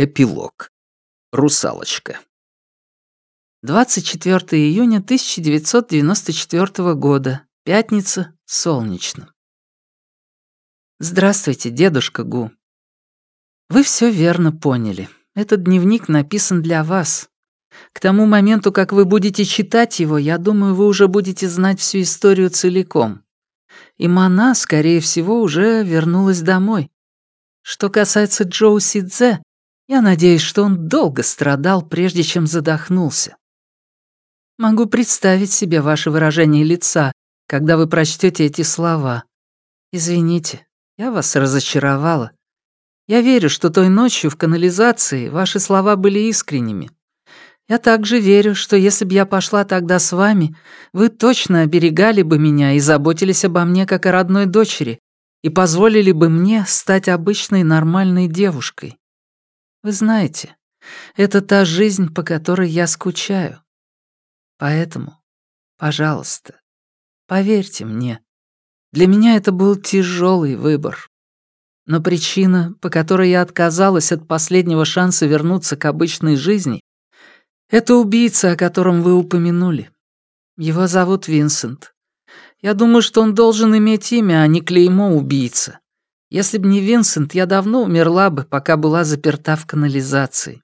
Эпилог. Русалочка. 24 июня 1994 года. Пятница. Солнечно. Здравствуйте, дедушка Гу. Вы все верно поняли. Этот дневник написан для вас. К тому моменту, как вы будете читать его, я думаю, вы уже будете знать всю историю целиком. И Мана, скорее всего, уже вернулась домой. Что касается Джоу Сидзе, я надеюсь, что он долго страдал, прежде чем задохнулся. Могу представить себе ваше выражение лица, когда вы прочтете эти слова. Извините, я вас разочаровала. Я верю, что той ночью в канализации ваши слова были искренними. Я также верю, что если бы я пошла тогда с вами, вы точно оберегали бы меня и заботились обо мне как о родной дочери и позволили бы мне стать обычной нормальной девушкой. Вы знаете, это та жизнь, по которой я скучаю. Поэтому, пожалуйста, поверьте мне, для меня это был тяжелый выбор. Но причина, по которой я отказалась от последнего шанса вернуться к обычной жизни, это убийца, о котором вы упомянули. Его зовут Винсент. Я думаю, что он должен иметь имя, а не клеймо убийца. Если бы не Винсент, я давно умерла бы, пока была заперта в канализации.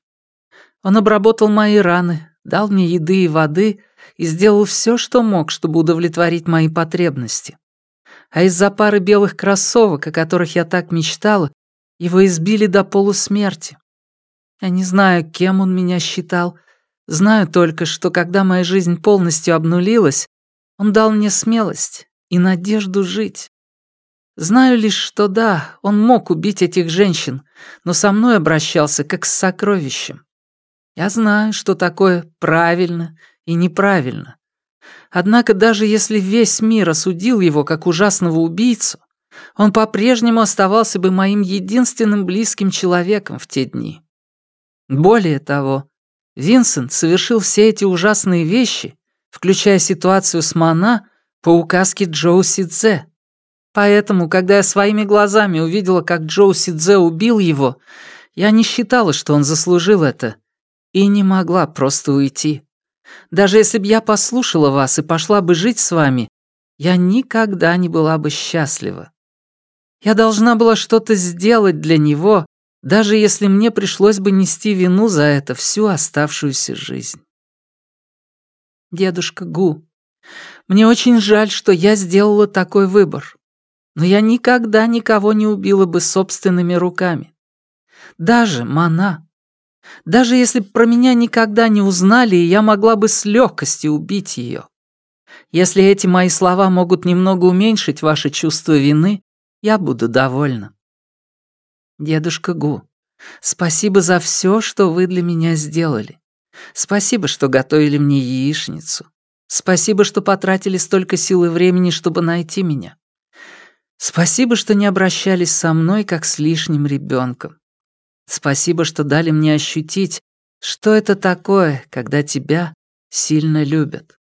Он обработал мои раны, дал мне еды и воды и сделал все, что мог, чтобы удовлетворить мои потребности. А из-за пары белых кроссовок, о которых я так мечтала, его избили до полусмерти. Я не знаю, кем он меня считал, знаю только, что когда моя жизнь полностью обнулилась, он дал мне смелость и надежду жить. Знаю лишь, что да, он мог убить этих женщин, но со мной обращался как с сокровищем. Я знаю, что такое правильно и неправильно. Однако даже если весь мир осудил его как ужасного убийцу, он по-прежнему оставался бы моим единственным близким человеком в те дни. Более того, Винсент совершил все эти ужасные вещи, включая ситуацию с Мана, по указке Джоу Сидзе. Поэтому, когда я своими глазами увидела, как Джоу Сидзе убил его, я не считала, что он заслужил это, и не могла просто уйти. Даже если б я послушала вас и пошла бы жить с вами, я никогда не была бы счастлива. Я должна была что-то сделать для него, даже если мне пришлось бы нести вину за это всю оставшуюся жизнь. Дедушка Гу, мне очень жаль, что я сделала такой выбор но я никогда никого не убила бы собственными руками. Даже Мана. Даже если бы про меня никогда не узнали, я могла бы с легкостью убить ее. Если эти мои слова могут немного уменьшить ваше чувство вины, я буду довольна. Дедушка Гу, спасибо за все, что вы для меня сделали. Спасибо, что готовили мне яичницу. Спасибо, что потратили столько сил и времени, чтобы найти меня. Спасибо, что не обращались со мной, как с лишним ребенком. Спасибо, что дали мне ощутить, что это такое, когда тебя сильно любят.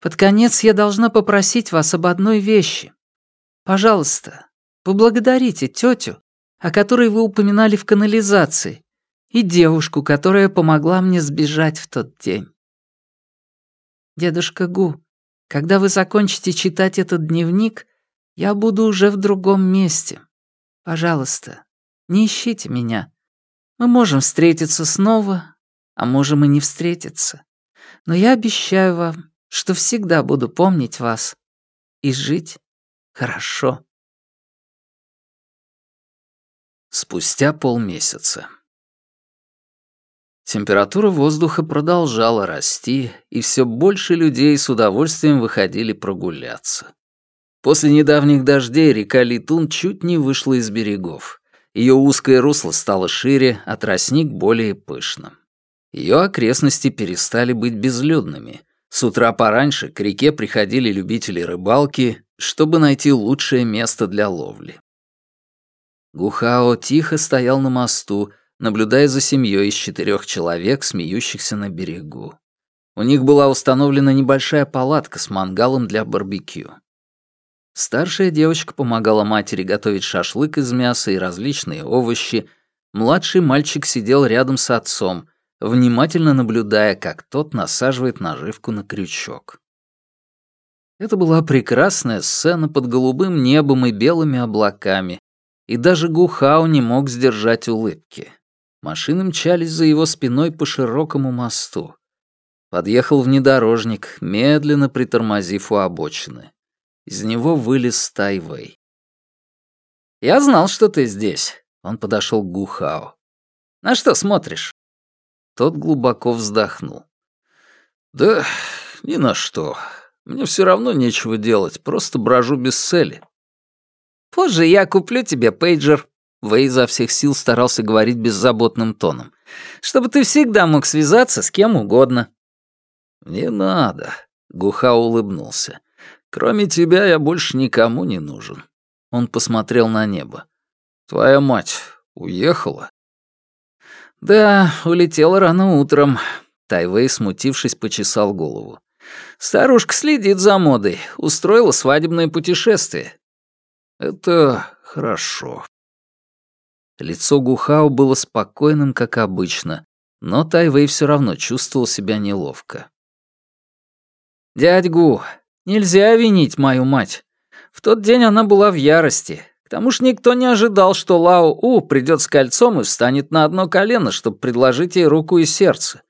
Под конец я должна попросить вас об одной вещи. Пожалуйста, поблагодарите тетю, о которой вы упоминали в канализации, и девушку, которая помогла мне сбежать в тот день. Дедушка Гу, когда вы закончите читать этот дневник, я буду уже в другом месте. Пожалуйста, не ищите меня. Мы можем встретиться снова, а можем и не встретиться. Но я обещаю вам, что всегда буду помнить вас и жить хорошо. Спустя полмесяца. Температура воздуха продолжала расти, и все больше людей с удовольствием выходили прогуляться. После недавних дождей река Литун чуть не вышла из берегов. Ее узкое русло стало шире, а тростник более пышным. Ее окрестности перестали быть безлюдными. С утра пораньше к реке приходили любители рыбалки, чтобы найти лучшее место для ловли. Гухао тихо стоял на мосту, наблюдая за семьей из четырех человек, смеющихся на берегу. У них была установлена небольшая палатка с мангалом для барбекю. Старшая девочка помогала матери готовить шашлык из мяса и различные овощи, Младший мальчик сидел рядом с отцом, внимательно наблюдая, как тот насаживает наживку на крючок. Это была прекрасная сцена под голубым небом и белыми облаками, и даже Гухау не мог сдержать улыбки. Машины мчались за его спиной по широкому мосту. Подъехал внедорожник, медленно притормозив у обочины. Из него вылез Тайвей. «Я знал, что ты здесь», — он подошел к Гухао. «На что смотришь?» Тот глубоко вздохнул. «Да ни на что. Мне все равно нечего делать, просто брожу без цели». «Позже я куплю тебе пейджер». Вэй изо всех сил старался говорить беззаботным тоном. «Чтобы ты всегда мог связаться с кем угодно». «Не надо», — Гуха улыбнулся. «Кроме тебя я больше никому не нужен». Он посмотрел на небо. «Твоя мать уехала?» «Да, улетела рано утром», — Тайвей, смутившись, почесал голову. «Старушка следит за модой, устроила свадебное путешествие». «Это хорошо». Лицо Гухао было спокойным, как обычно, но Тайвей все равно чувствовал себя неловко. «Дядь Гу, нельзя винить мою мать. В тот день она была в ярости. К тому же никто не ожидал, что Лао У придет с кольцом и встанет на одно колено, чтобы предложить ей руку и сердце.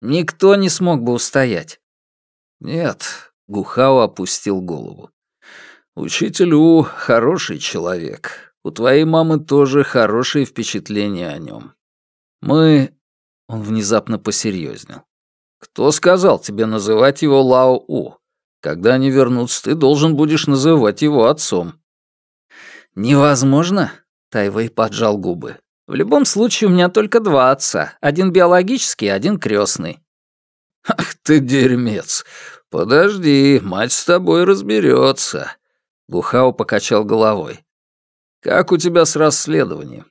Никто не смог бы устоять. Нет, Гухао опустил голову. Учитель У хороший человек. У твоей мамы тоже хорошие впечатления о нем. Мы... Он внезапно посерьезнел. Кто сказал тебе называть его Лао У? Когда они вернутся, ты должен будешь называть его отцом. «Невозможно?» — Тайвей поджал губы. «В любом случае у меня только два отца. Один биологический, один крестный. «Ах ты дерьмец! Подожди, мать с тобой разберется. Гухао покачал головой. «Как у тебя с расследованием?»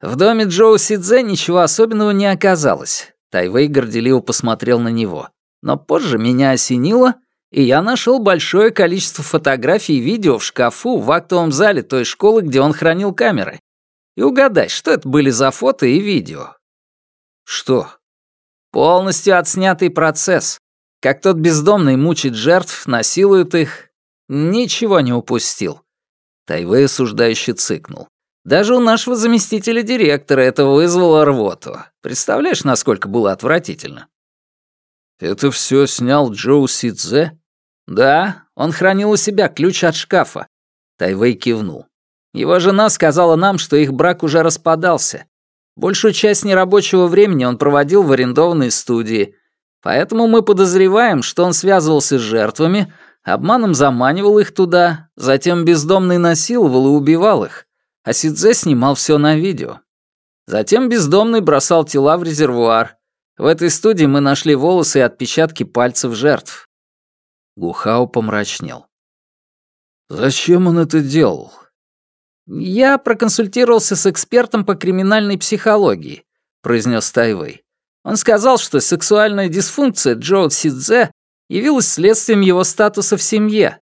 В доме Джоу Сидзе ничего особенного не оказалось. Тайвей горделиво посмотрел на него. Но позже меня осенило, и я нашел большое количество фотографий и видео в шкафу в актовом зале той школы, где он хранил камеры. И угадай, что это были за фото и видео? Что? Полностью отснятый процесс. Как тот бездомный мучит жертв, насилует их. Ничего не упустил. Тайвей осуждающе цыкнул. Даже у нашего заместителя директора это вызвало рвоту. Представляешь, насколько было отвратительно? «Это все снял Джоу Сидзе?» «Да, он хранил у себя ключ от шкафа». Тайвей кивнул. Его жена сказала нам, что их брак уже распадался. Большую часть нерабочего времени он проводил в арендованной студии. Поэтому мы подозреваем, что он связывался с жертвами, обманом заманивал их туда, затем бездомный насиловал и убивал их, а Сидзе снимал все на видео. Затем бездомный бросал тела в резервуар. В этой студии мы нашли волосы и отпечатки пальцев жертв. Гухао помрачнел. «Зачем он это делал?» «Я проконсультировался с экспертом по криминальной психологии», — произнес Тайвей. Он сказал, что сексуальная дисфункция Джоу Сидзе явилась следствием его статуса в семье.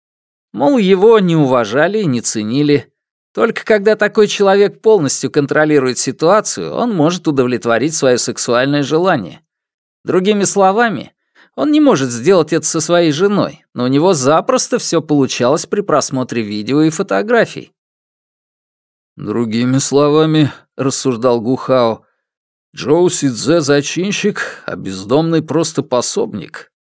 Мол, его не уважали и не ценили. Только когда такой человек полностью контролирует ситуацию, он может удовлетворить свое сексуальное желание. Другими словами, он не может сделать это со своей женой, но у него запросто все получалось при просмотре видео и фотографий. «Другими словами», — рассуждал Гухао, «Джоу Сидзе — зачинщик, а бездомный просто пособник».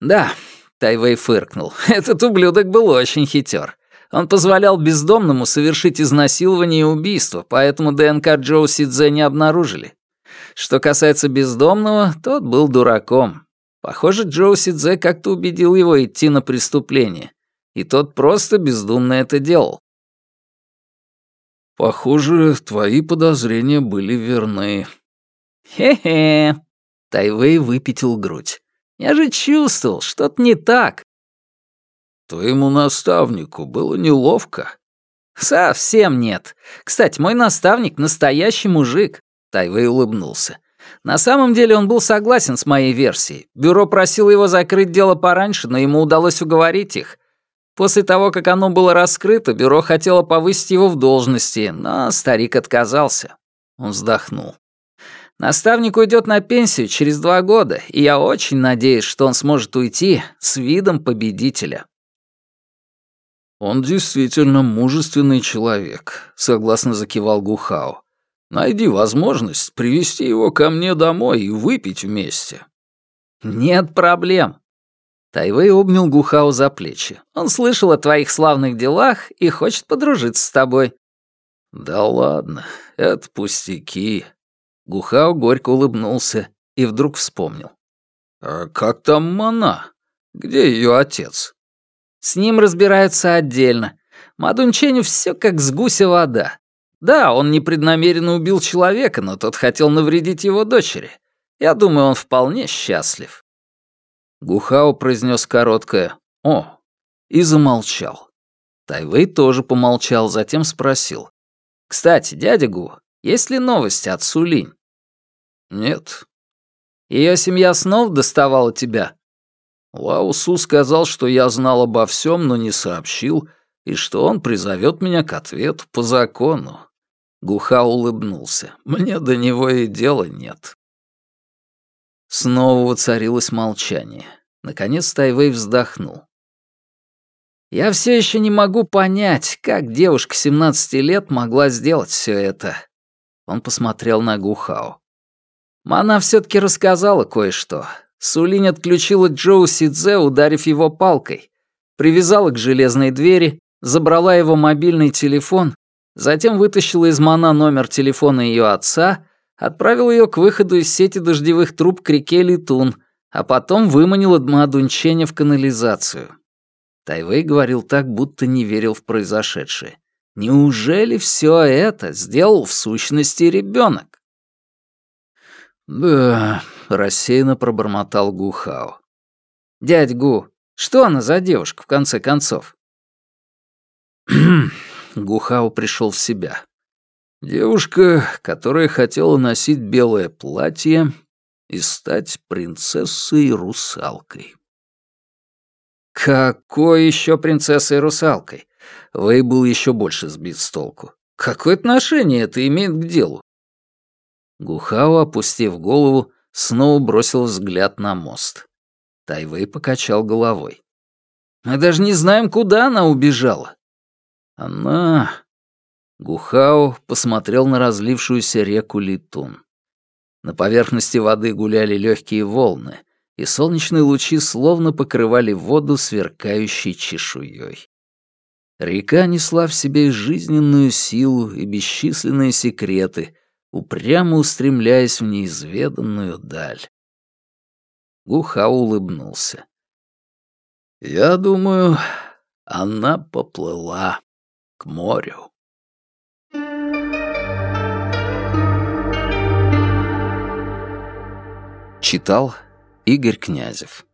«Да», — Тайвей фыркнул, — «этот ублюдок был очень хитер. Он позволял бездомному совершить изнасилование и убийство, поэтому ДНК Джоу Сидзе не обнаружили. Что касается бездомного, тот был дураком. Похоже, Джоу Сидзе как-то убедил его идти на преступление. И тот просто бездумно это делал. «Похоже, твои подозрения были верны». «Хе-хе», — Тайвей выпятил грудь. «Я же чувствовал, что-то не так». «Твоему наставнику было неловко?» «Совсем нет. Кстати, мой наставник — настоящий мужик», — Тайвей улыбнулся. На самом деле он был согласен с моей версией. Бюро просило его закрыть дело пораньше, но ему удалось уговорить их. После того, как оно было раскрыто, бюро хотело повысить его в должности, но старик отказался. Он вздохнул. «Наставник уйдет на пенсию через два года, и я очень надеюсь, что он сможет уйти с видом победителя». «Он действительно мужественный человек», — согласно закивал Гухао. «Найди возможность привести его ко мне домой и выпить вместе». «Нет проблем». Тайвей обнял Гухао за плечи. «Он слышал о твоих славных делах и хочет подружиться с тобой». «Да ладно, это пустяки». Гухао горько улыбнулся и вдруг вспомнил. «А как там Мана? Где ее отец?» «С ним разбираются отдельно. Мадунченю все как с гуся вода. Да, он непреднамеренно убил человека, но тот хотел навредить его дочери. Я думаю, он вполне счастлив». Гухао произнес короткое «О» и замолчал. Тайвей тоже помолчал, затем спросил. «Кстати, дядя Гу, есть ли новости от Сулинь?» «Нет». Ее семья снова доставала тебя?» Лао Су сказал, что я знал обо всем, но не сообщил, и что он призовет меня к ответу по закону. Гуха улыбнулся. Мне до него и дела нет. Снова воцарилось молчание. Наконец Тайвей вздохнул. «Я все еще не могу понять, как девушка 17 лет могла сделать все это». Он посмотрел на Гухао. Мана все таки рассказала кое-что. Сулинь отключила Джоу Сидзе, ударив его палкой. Привязала к железной двери, забрала его мобильный телефон, затем вытащила из Мана номер телефона ее отца отправил ее к выходу из сети дождевых труб к реке Литун, а потом выманил Дунченя в канализацию. Тайвей говорил так, будто не верил в произошедшее. Неужели все это сделал в сущности ребенок? «Да», — рассеянно пробормотал Гухао. «Дядь Гу, что она за девушка, в конце концов?» Гухао пришел в себя. Девушка, которая хотела носить белое платье и стать принцессой-русалкой. «Какой еще принцессой-русалкой?» Вэй был еще больше сбит с толку. «Какое отношение это имеет к делу?» Гухао, опустив голову, снова бросил взгляд на мост. Тайвей покачал головой. «Мы даже не знаем, куда она убежала». «Она Гухао посмотрел на разлившуюся реку Литун. На поверхности воды гуляли легкие волны, и солнечные лучи словно покрывали воду сверкающей чешуей. Река несла в себе жизненную силу и бесчисленные секреты, упрямо устремляясь в неизведанную даль. Гухао улыбнулся. «Я думаю, она поплыла к морю». Читал Игорь Князев